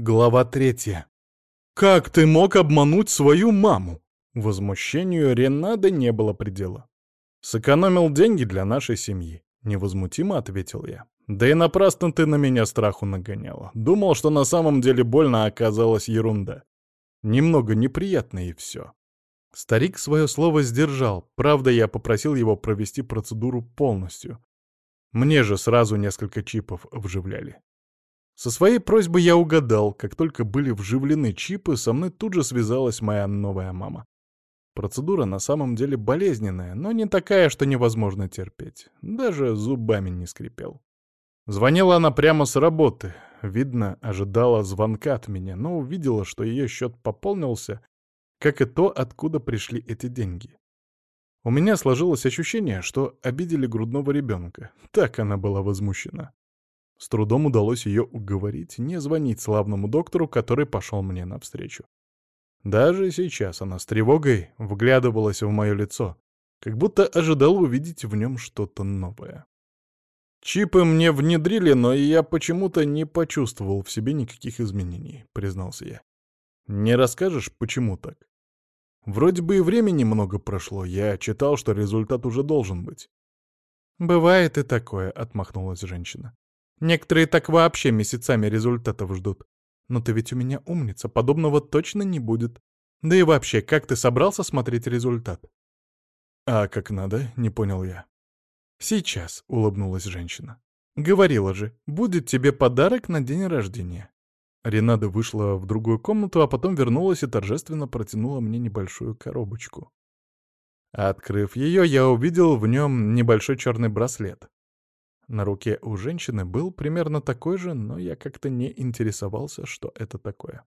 Глава третья. «Как ты мог обмануть свою маму?» Возмущению Ренады не было предела. «Сэкономил деньги для нашей семьи», — невозмутимо ответил я. «Да и напрасно ты на меня страху нагоняла. Думал, что на самом деле больно, оказалась ерунда. Немного неприятно и все». Старик свое слово сдержал, правда, я попросил его провести процедуру полностью. Мне же сразу несколько чипов вживляли. Со своей просьбой я угадал, как только были вживлены чипы, со мной тут же связалась моя новая мама. Процедура на самом деле болезненная, но не такая, что невозможно терпеть. Даже зубами не скрипел. Звонила она прямо с работы. Видно, ожидала звонка от меня, но увидела, что ее счет пополнился, как и то, откуда пришли эти деньги. У меня сложилось ощущение, что обидели грудного ребенка. Так она была возмущена. С трудом удалось ее уговорить не звонить славному доктору, который пошел мне навстречу. Даже сейчас она с тревогой вглядывалась в мое лицо, как будто ожидала увидеть в нем что-то новое. «Чипы мне внедрили, но я почему-то не почувствовал в себе никаких изменений», — признался я. «Не расскажешь, почему так?» «Вроде бы и времени много прошло, я читал, что результат уже должен быть». «Бывает и такое», — отмахнулась женщина. Некоторые так вообще месяцами результатов ждут. Но ты ведь у меня умница, подобного точно не будет. Да и вообще, как ты собрался смотреть результат? А как надо, не понял я. Сейчас, улыбнулась женщина. Говорила же, будет тебе подарок на день рождения. Ренада вышла в другую комнату, а потом вернулась и торжественно протянула мне небольшую коробочку. Открыв ее, я увидел в нем небольшой черный браслет. На руке у женщины был примерно такой же, но я как-то не интересовался, что это такое.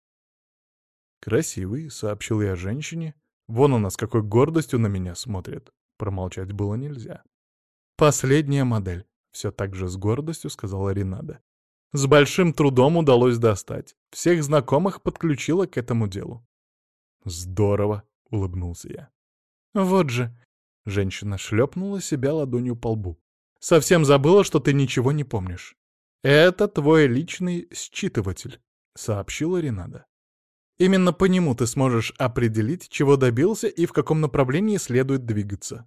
«Красивый», — сообщил я женщине. «Вон она с какой гордостью на меня смотрит». Промолчать было нельзя. «Последняя модель», — все так же с гордостью сказала Ринада. «С большим трудом удалось достать. Всех знакомых подключила к этому делу». «Здорово», — улыбнулся я. «Вот же», — женщина шлепнула себя ладонью по лбу. Совсем забыла, что ты ничего не помнишь. Это твой личный считыватель, сообщила Ренада. Именно по нему ты сможешь определить, чего добился и в каком направлении следует двигаться.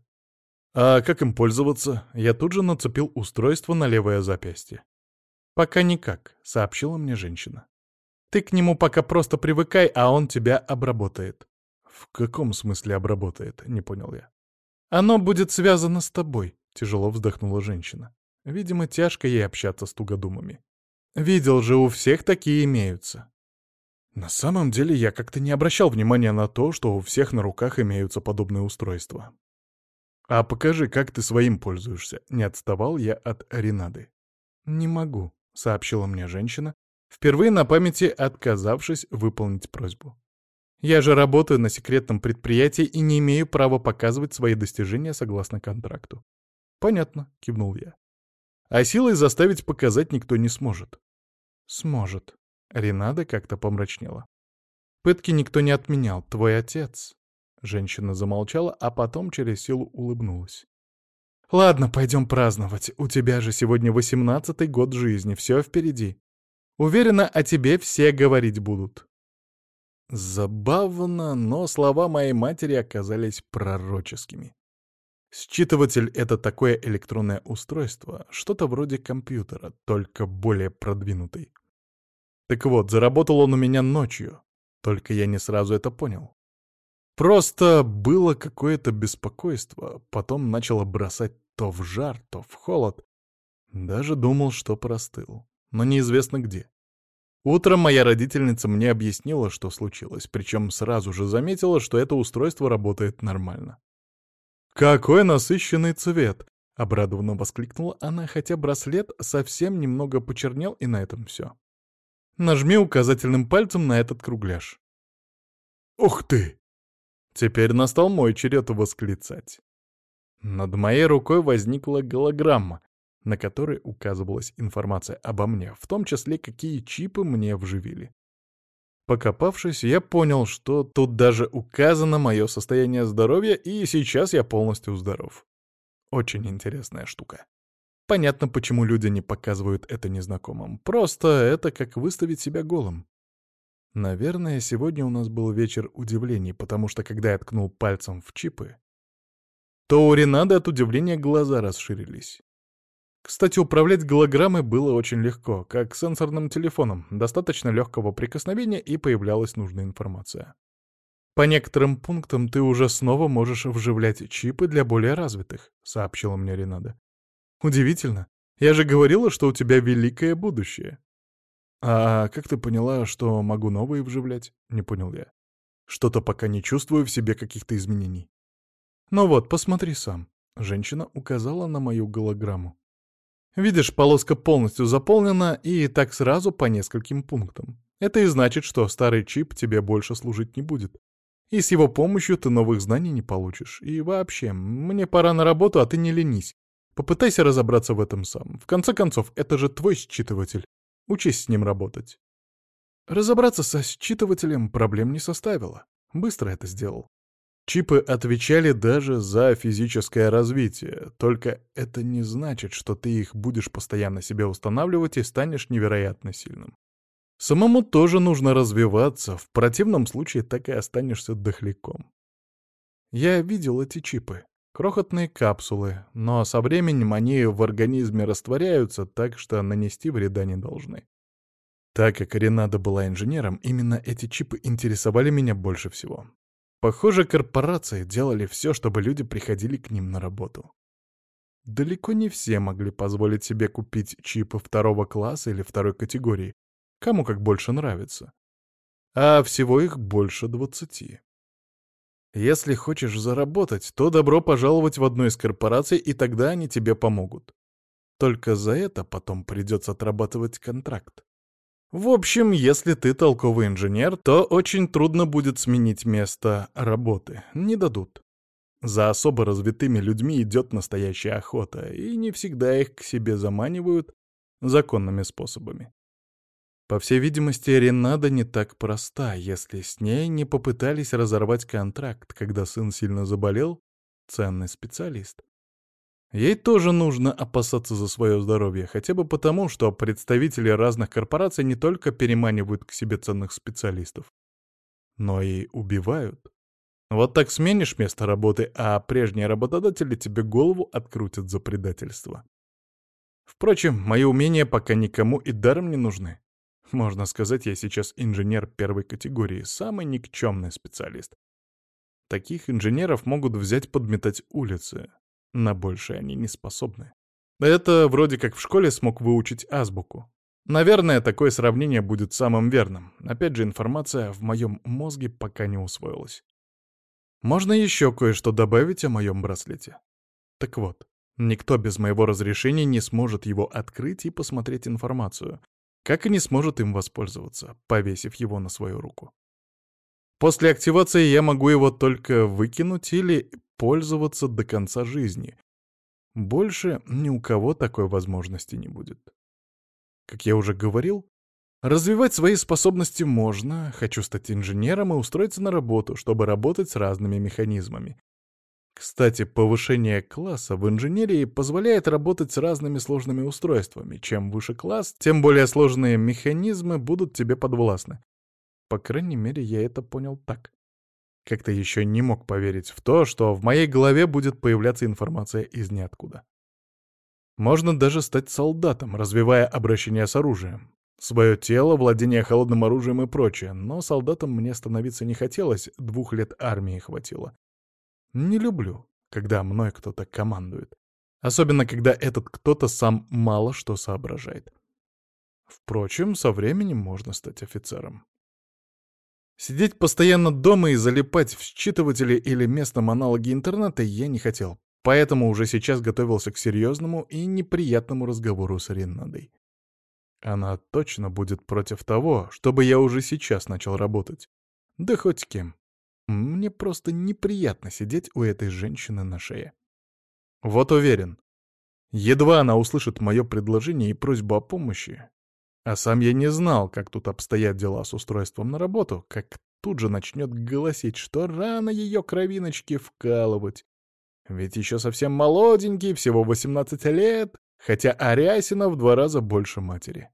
А как им пользоваться? Я тут же нацепил устройство на левое запястье. Пока никак, сообщила мне женщина. Ты к нему пока просто привыкай, а он тебя обработает. В каком смысле обработает? Не понял я. Оно будет связано с тобой, Тяжело вздохнула женщина. Видимо, тяжко ей общаться с тугодумами. Видел же, у всех такие имеются. На самом деле я как-то не обращал внимания на то, что у всех на руках имеются подобные устройства. «А покажи, как ты своим пользуешься», — не отставал я от Ренады. «Не могу», — сообщила мне женщина, впервые на памяти отказавшись выполнить просьбу. «Я же работаю на секретном предприятии и не имею права показывать свои достижения согласно контракту. «Понятно», — кивнул я. «А силой заставить показать никто не сможет». «Сможет». Ренада как-то помрачнела. «Пытки никто не отменял. Твой отец». Женщина замолчала, а потом через силу улыбнулась. «Ладно, пойдем праздновать. У тебя же сегодня восемнадцатый год жизни, все впереди. Уверена, о тебе все говорить будут». Забавно, но слова моей матери оказались пророческими. Считыватель — это такое электронное устройство, что-то вроде компьютера, только более продвинутый. Так вот, заработал он у меня ночью, только я не сразу это понял. Просто было какое-то беспокойство, потом начало бросать то в жар, то в холод. Даже думал, что простыл, но неизвестно где. Утром моя родительница мне объяснила, что случилось, причем сразу же заметила, что это устройство работает нормально. «Какой насыщенный цвет!» — обрадованно воскликнула она, хотя браслет совсем немного почернел, и на этом все. Нажми указательным пальцем на этот кругляш. «Ух ты!» Теперь настал мой черед восклицать. Над моей рукой возникла голограмма, на которой указывалась информация обо мне, в том числе какие чипы мне вживили. Покопавшись, я понял, что тут даже указано мое состояние здоровья, и сейчас я полностью здоров. Очень интересная штука. Понятно, почему люди не показывают это незнакомым. Просто это как выставить себя голым. Наверное, сегодня у нас был вечер удивлений, потому что когда я ткнул пальцем в чипы, то у Ренады от удивления глаза расширились. Кстати, управлять голограммой было очень легко, как сенсорным телефоном, достаточно легкого прикосновения и появлялась нужная информация. «По некоторым пунктам ты уже снова можешь вживлять чипы для более развитых», — сообщила мне Ренада. «Удивительно. Я же говорила, что у тебя великое будущее». «А как ты поняла, что могу новые вживлять?» — не понял я. «Что-то пока не чувствую в себе каких-то изменений». «Ну вот, посмотри сам». Женщина указала на мою голограмму. «Видишь, полоска полностью заполнена, и так сразу по нескольким пунктам. Это и значит, что старый чип тебе больше служить не будет. И с его помощью ты новых знаний не получишь. И вообще, мне пора на работу, а ты не ленись. Попытайся разобраться в этом сам. В конце концов, это же твой считыватель. Учись с ним работать. Разобраться со считывателем проблем не составило. Быстро это сделал. Чипы отвечали даже за физическое развитие, только это не значит, что ты их будешь постоянно себе устанавливать и станешь невероятно сильным. Самому тоже нужно развиваться, в противном случае так и останешься дохляком. Я видел эти чипы. Крохотные капсулы, но со временем они в организме растворяются, так что нанести вреда не должны. Так как Ренада была инженером, именно эти чипы интересовали меня больше всего. Похоже, корпорации делали все, чтобы люди приходили к ним на работу. Далеко не все могли позволить себе купить чипы второго класса или второй категории, Кому как больше нравится. А всего их больше двадцати. Если хочешь заработать, то добро пожаловать в одну из корпораций, и тогда они тебе помогут. Только за это потом придется отрабатывать контракт. В общем, если ты толковый инженер, то очень трудно будет сменить место работы. Не дадут. За особо развитыми людьми идет настоящая охота, и не всегда их к себе заманивают законными способами. По всей видимости, Ренада не так проста, если с ней не попытались разорвать контракт, когда сын сильно заболел, ценный специалист. Ей тоже нужно опасаться за свое здоровье, хотя бы потому, что представители разных корпораций не только переманивают к себе ценных специалистов, но и убивают. Вот так сменишь место работы, а прежние работодатели тебе голову открутят за предательство. Впрочем, мои умения пока никому и даром не нужны. Можно сказать, я сейчас инженер первой категории, самый никчемный специалист. Таких инженеров могут взять подметать улицы. На большее они не способны. Это вроде как в школе смог выучить азбуку. Наверное, такое сравнение будет самым верным. Опять же, информация в моем мозге пока не усвоилась. Можно еще кое-что добавить о моем браслете. Так вот, никто без моего разрешения не сможет его открыть и посмотреть информацию, как и не сможет им воспользоваться, повесив его на свою руку. После активации я могу его только выкинуть или пользоваться до конца жизни. Больше ни у кого такой возможности не будет. Как я уже говорил, развивать свои способности можно, хочу стать инженером и устроиться на работу, чтобы работать с разными механизмами, кстати, повышение класса в инженерии позволяет работать с разными сложными устройствами. Чем выше класс, тем более сложные механизмы будут тебе подвластны. По крайней мере, я это понял так. Как-то еще не мог поверить в то, что в моей голове будет появляться информация из ниоткуда. Можно даже стать солдатом, развивая обращение с оружием. Свое тело, владение холодным оружием и прочее, но солдатом мне становиться не хотелось, двух лет армии хватило. Не люблю, когда мной кто-то командует. Особенно, когда этот кто-то сам мало что соображает. Впрочем, со временем можно стать офицером. Сидеть постоянно дома и залипать в считыватели или местном аналоге интернета я не хотел, поэтому уже сейчас готовился к серьезному и неприятному разговору с Реннадой. Она точно будет против того, чтобы я уже сейчас начал работать. Да хоть кем. Мне просто неприятно сидеть у этой женщины на шее. Вот уверен. Едва она услышит мое предложение и просьбу о помощи, а сам я не знал, как тут обстоят дела с устройством на работу, как тут же начнет голосить, что рано ее кровиночки вкалывать. Ведь еще совсем молоденький, всего 18 лет, хотя Арясина в два раза больше матери.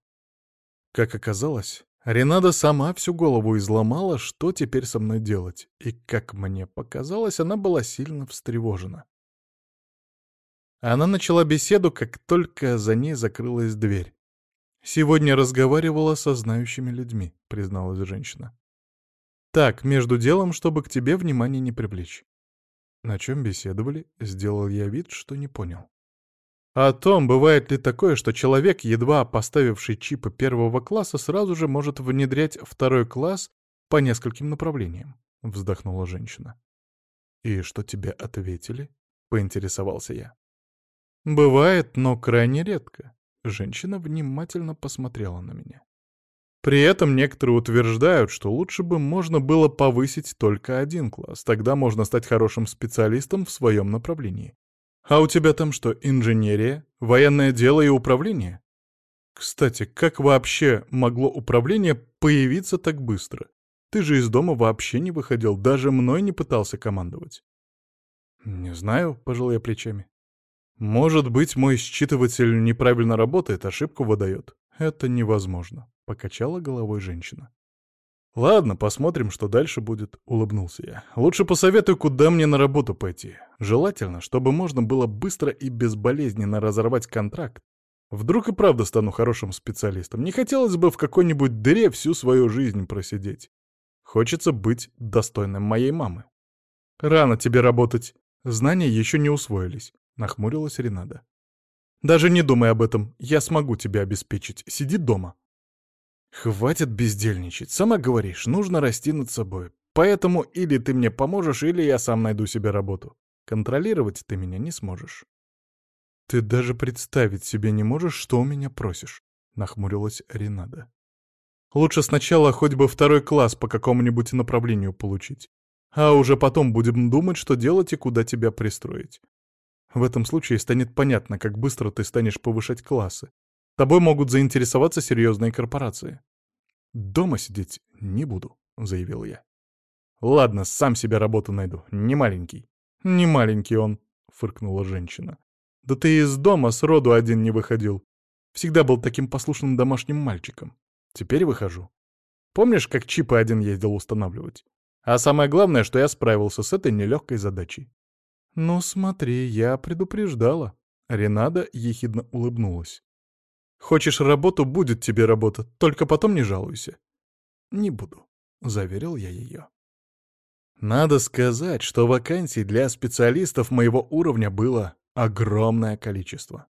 Как оказалось, Ренада сама всю голову изломала, что теперь со мной делать, и, как мне показалось, она была сильно встревожена. Она начала беседу, как только за ней закрылась дверь. «Сегодня разговаривала со знающими людьми», — призналась женщина. «Так, между делом, чтобы к тебе внимание не привлечь». На чем беседовали, сделал я вид, что не понял. О том, бывает ли такое, что человек, едва поставивший чипы первого класса, сразу же может внедрять второй класс по нескольким направлениям, — вздохнула женщина. «И что тебе ответили?» — поинтересовался я. «Бывает, но крайне редко». Женщина внимательно посмотрела на меня. При этом некоторые утверждают, что лучше бы можно было повысить только один класс, тогда можно стать хорошим специалистом в своем направлении. А у тебя там что, инженерия, военное дело и управление? Кстати, как вообще могло управление появиться так быстро? Ты же из дома вообще не выходил, даже мной не пытался командовать. Не знаю, пожал я плечами. Может быть, мой считыватель неправильно работает, ошибку выдает. Это невозможно, покачала головой женщина. «Ладно, посмотрим, что дальше будет», — улыбнулся я. «Лучше посоветуй, куда мне на работу пойти. Желательно, чтобы можно было быстро и безболезненно разорвать контракт. Вдруг и правда стану хорошим специалистом. Не хотелось бы в какой-нибудь дыре всю свою жизнь просидеть. Хочется быть достойным моей мамы». «Рано тебе работать. Знания еще не усвоились. Нахмурилась Ренада. «Даже не думай об этом. Я смогу тебя обеспечить. Сиди дома». «Хватит бездельничать. Сама говоришь, нужно расти над собой. Поэтому или ты мне поможешь, или я сам найду себе работу. Контролировать ты меня не сможешь». «Ты даже представить себе не можешь, что у меня просишь», — нахмурилась Ренада. «Лучше сначала хоть бы второй класс по какому-нибудь направлению получить, а уже потом будем думать, что делать и куда тебя пристроить. В этом случае станет понятно, как быстро ты станешь повышать классы. Тобой могут заинтересоваться серьезные корпорации. «Дома сидеть не буду», — заявил я. «Ладно, сам себе работу найду. Не маленький». «Не маленький он», — фыркнула женщина. «Да ты из дома сроду один не выходил. Всегда был таким послушным домашним мальчиком. Теперь выхожу. Помнишь, как чипы один ездил устанавливать? А самое главное, что я справился с этой нелегкой задачей. «Ну смотри, я предупреждала». Ренада ехидно улыбнулась. «Хочешь работу, будет тебе работа, только потом не жалуйся». «Не буду», — заверил я ее. Надо сказать, что вакансий для специалистов моего уровня было огромное количество.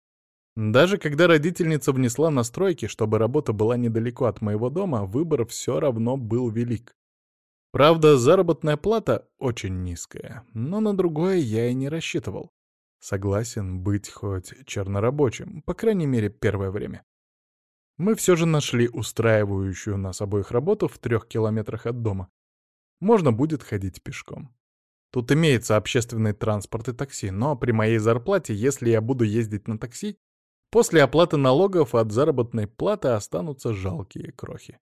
Даже когда родительница внесла настройки, чтобы работа была недалеко от моего дома, выбор все равно был велик. Правда, заработная плата очень низкая, но на другое я и не рассчитывал. Согласен быть хоть чернорабочим, по крайней мере, первое время. Мы все же нашли устраивающую нас обоих работу в трех километрах от дома. Можно будет ходить пешком. Тут имеется общественный транспорт и такси, но при моей зарплате, если я буду ездить на такси, после оплаты налогов от заработной платы останутся жалкие крохи.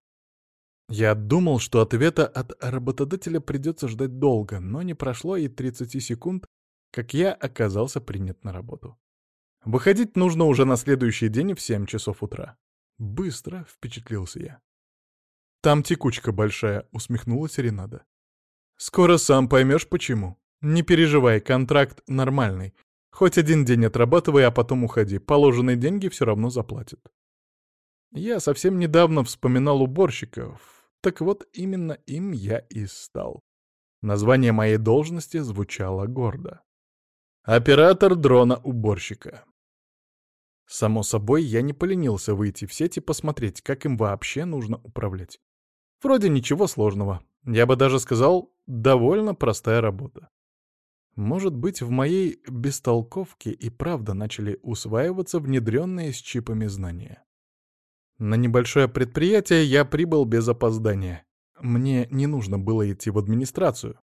Я думал, что ответа от работодателя придется ждать долго, но не прошло и 30 секунд, как я оказался принят на работу. Выходить нужно уже на следующий день в 7 часов утра. Быстро впечатлился я. «Там текучка большая», — усмехнулась Ренада. «Скоро сам поймешь, почему. Не переживай, контракт нормальный. Хоть один день отрабатывай, а потом уходи. Положенные деньги все равно заплатят». Я совсем недавно вспоминал уборщиков, так вот, именно им я и стал. Название моей должности звучало гордо. Оператор дрона-уборщика. Само собой, я не поленился выйти в сеть и посмотреть, как им вообще нужно управлять. Вроде ничего сложного. Я бы даже сказал, довольно простая работа. Может быть, в моей бестолковке и правда начали усваиваться внедренные с чипами знания. На небольшое предприятие я прибыл без опоздания. Мне не нужно было идти в администрацию.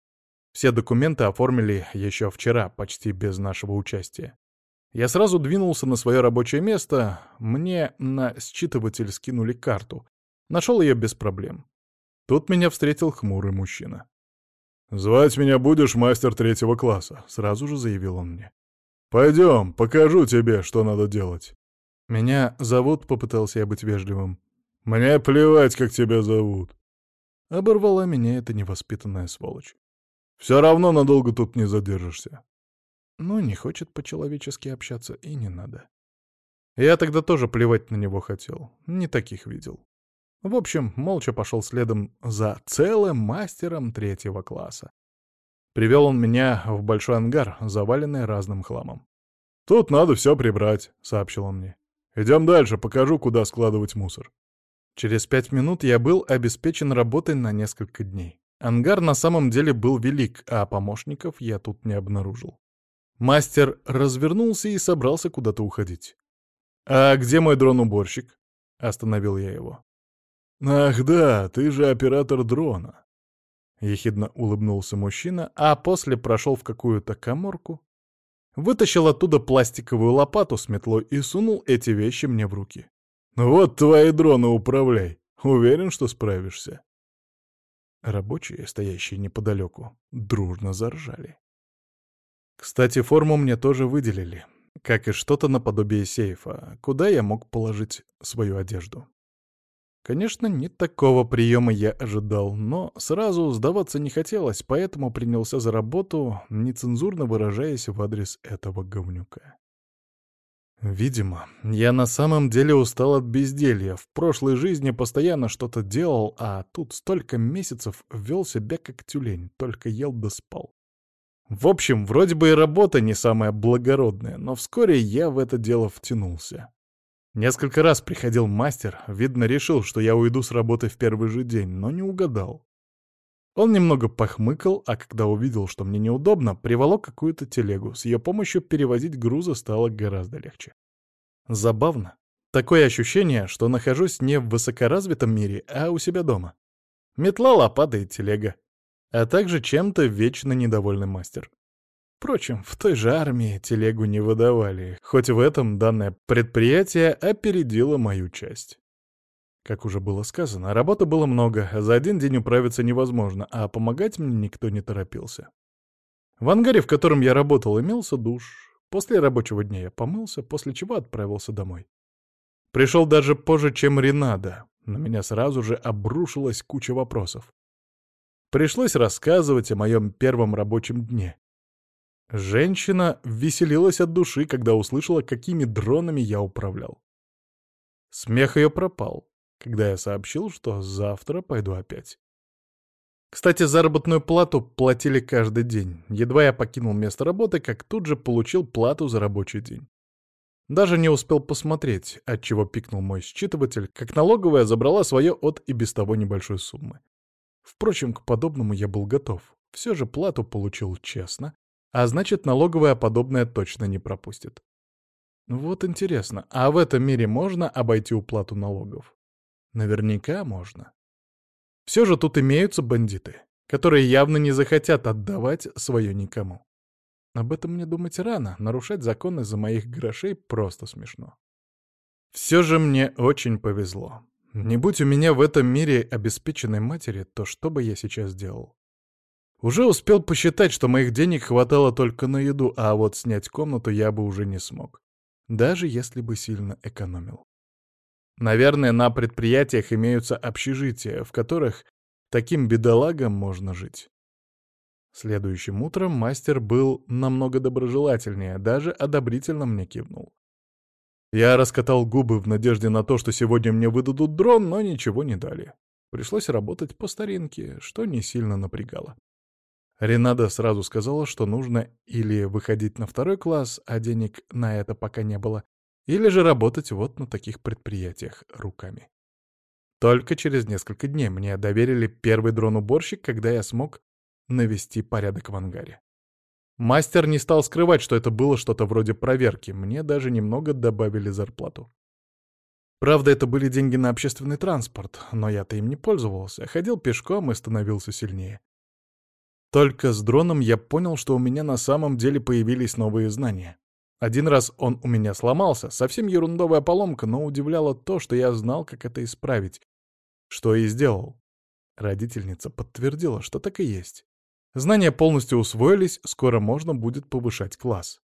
Все документы оформили еще вчера, почти без нашего участия. Я сразу двинулся на свое рабочее место, мне на считыватель скинули карту. Нашел ее без проблем. Тут меня встретил хмурый мужчина. «Звать меня будешь мастер третьего класса», — сразу же заявил он мне. «Пойдем, покажу тебе, что надо делать». «Меня зовут», — попытался я быть вежливым. «Мне плевать, как тебя зовут!» Оборвала меня эта невоспитанная сволочь. «Все равно надолго тут не задержишься». Ну, не хочет по-человечески общаться, и не надо. Я тогда тоже плевать на него хотел, не таких видел. В общем, молча пошел следом за целым мастером третьего класса. Привел он меня в большой ангар, заваленный разным хламом. «Тут надо все прибрать», — сообщил он мне. «Идем дальше, покажу, куда складывать мусор». Через пять минут я был обеспечен работой на несколько дней. Ангар на самом деле был велик, а помощников я тут не обнаружил. Мастер развернулся и собрался куда-то уходить. «А где мой дрон-уборщик?» — остановил я его. «Ах да, ты же оператор дрона!» Ехидно улыбнулся мужчина, а после прошел в какую-то коморку, вытащил оттуда пластиковую лопату с метлой и сунул эти вещи мне в руки. «Вот твои дроны управляй. Уверен, что справишься». Рабочие, стоящие неподалеку, дружно заржали. Кстати, форму мне тоже выделили, как и что-то наподобие сейфа, куда я мог положить свою одежду. Конечно, не такого приема я ожидал, но сразу сдаваться не хотелось, поэтому принялся за работу, нецензурно выражаясь в адрес этого говнюка. Видимо, я на самом деле устал от безделья. В прошлой жизни постоянно что-то делал, а тут столько месяцев вел себя как тюлень, только ел да спал. В общем, вроде бы и работа не самая благородная, но вскоре я в это дело втянулся. Несколько раз приходил мастер, видно, решил, что я уйду с работы в первый же день, но не угадал. Он немного похмыкал, а когда увидел, что мне неудобно, приволок какую-то телегу. С ее помощью перевозить грузы стало гораздо легче. Забавно. Такое ощущение, что нахожусь не в высокоразвитом мире, а у себя дома. Метла, лопата и телега. А также чем-то вечно недовольный мастер. Впрочем, в той же армии телегу не выдавали, хоть в этом данное предприятие опередило мою часть. Как уже было сказано, работы было много, за один день управиться невозможно, а помогать мне никто не торопился. В ангаре, в котором я работал, имелся душ. После рабочего дня я помылся, после чего отправился домой. Пришел даже позже, чем Ренада. На меня сразу же обрушилась куча вопросов. Пришлось рассказывать о моем первом рабочем дне. Женщина веселилась от души, когда услышала, какими дронами я управлял. Смех ее пропал, когда я сообщил, что завтра пойду опять. Кстати, заработную плату платили каждый день. Едва я покинул место работы, как тут же получил плату за рабочий день. Даже не успел посмотреть, от чего пикнул мой считыватель, как налоговая забрала свое от и без того небольшой суммы. Впрочем, к подобному я был готов. Все же плату получил честно, а значит, налоговая подобное точно не пропустит. Вот интересно, а в этом мире можно обойти уплату налогов? Наверняка можно. Все же тут имеются бандиты, которые явно не захотят отдавать свое никому. Об этом мне думать рано, нарушать законы за моих грошей просто смешно. Все же мне очень повезло. Не будь у меня в этом мире обеспеченной матери, то что бы я сейчас делал? Уже успел посчитать, что моих денег хватало только на еду, а вот снять комнату я бы уже не смог. Даже если бы сильно экономил. Наверное, на предприятиях имеются общежития, в которых таким бедолагам можно жить. Следующим утром мастер был намного доброжелательнее, даже одобрительно мне кивнул. Я раскатал губы в надежде на то, что сегодня мне выдадут дрон, но ничего не дали. Пришлось работать по старинке, что не сильно напрягало. Ренада сразу сказала, что нужно или выходить на второй класс, а денег на это пока не было, или же работать вот на таких предприятиях руками. Только через несколько дней мне доверили первый дрон-уборщик, когда я смог навести порядок в ангаре. Мастер не стал скрывать, что это было что-то вроде проверки, мне даже немного добавили зарплату. Правда, это были деньги на общественный транспорт, но я-то им не пользовался, ходил пешком и становился сильнее. Только с дроном я понял, что у меня на самом деле появились новые знания. Один раз он у меня сломался, совсем ерундовая поломка, но удивляло то, что я знал, как это исправить. Что и сделал. Родительница подтвердила, что так и есть. Знания полностью усвоились, скоро можно будет повышать класс.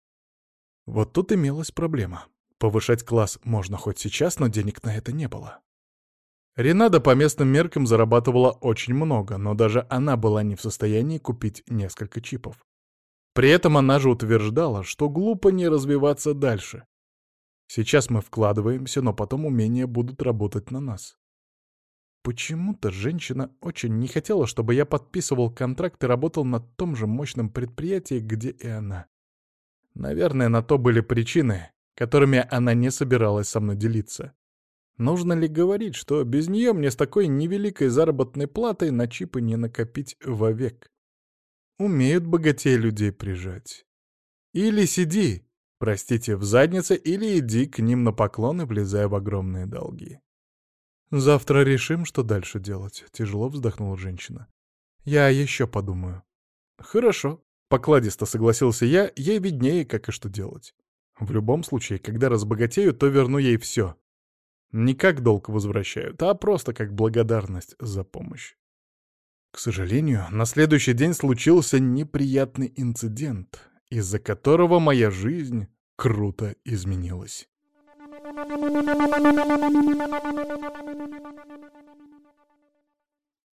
Вот тут имелась проблема. Повышать класс можно хоть сейчас, но денег на это не было. Ренада по местным меркам зарабатывала очень много, но даже она была не в состоянии купить несколько чипов. При этом она же утверждала, что глупо не развиваться дальше. Сейчас мы вкладываемся, но потом умения будут работать на нас. Почему-то женщина очень не хотела, чтобы я подписывал контракт и работал на том же мощном предприятии, где и она. Наверное, на то были причины, которыми она не собиралась со мной делиться. Нужно ли говорить, что без нее мне с такой невеликой заработной платой на чипы не накопить вовек? Умеют богатей людей прижать. Или сиди, простите, в заднице, или иди к ним на поклоны, влезая в огромные долги. «Завтра решим, что дальше делать», — тяжело вздохнула женщина. «Я еще подумаю». «Хорошо», — покладисто согласился я, ей виднее, как и что делать. В любом случае, когда разбогатею, то верну ей все. Не как долг возвращают, а просто как благодарность за помощь. К сожалению, на следующий день случился неприятный инцидент, из-за которого моя жизнь круто изменилась.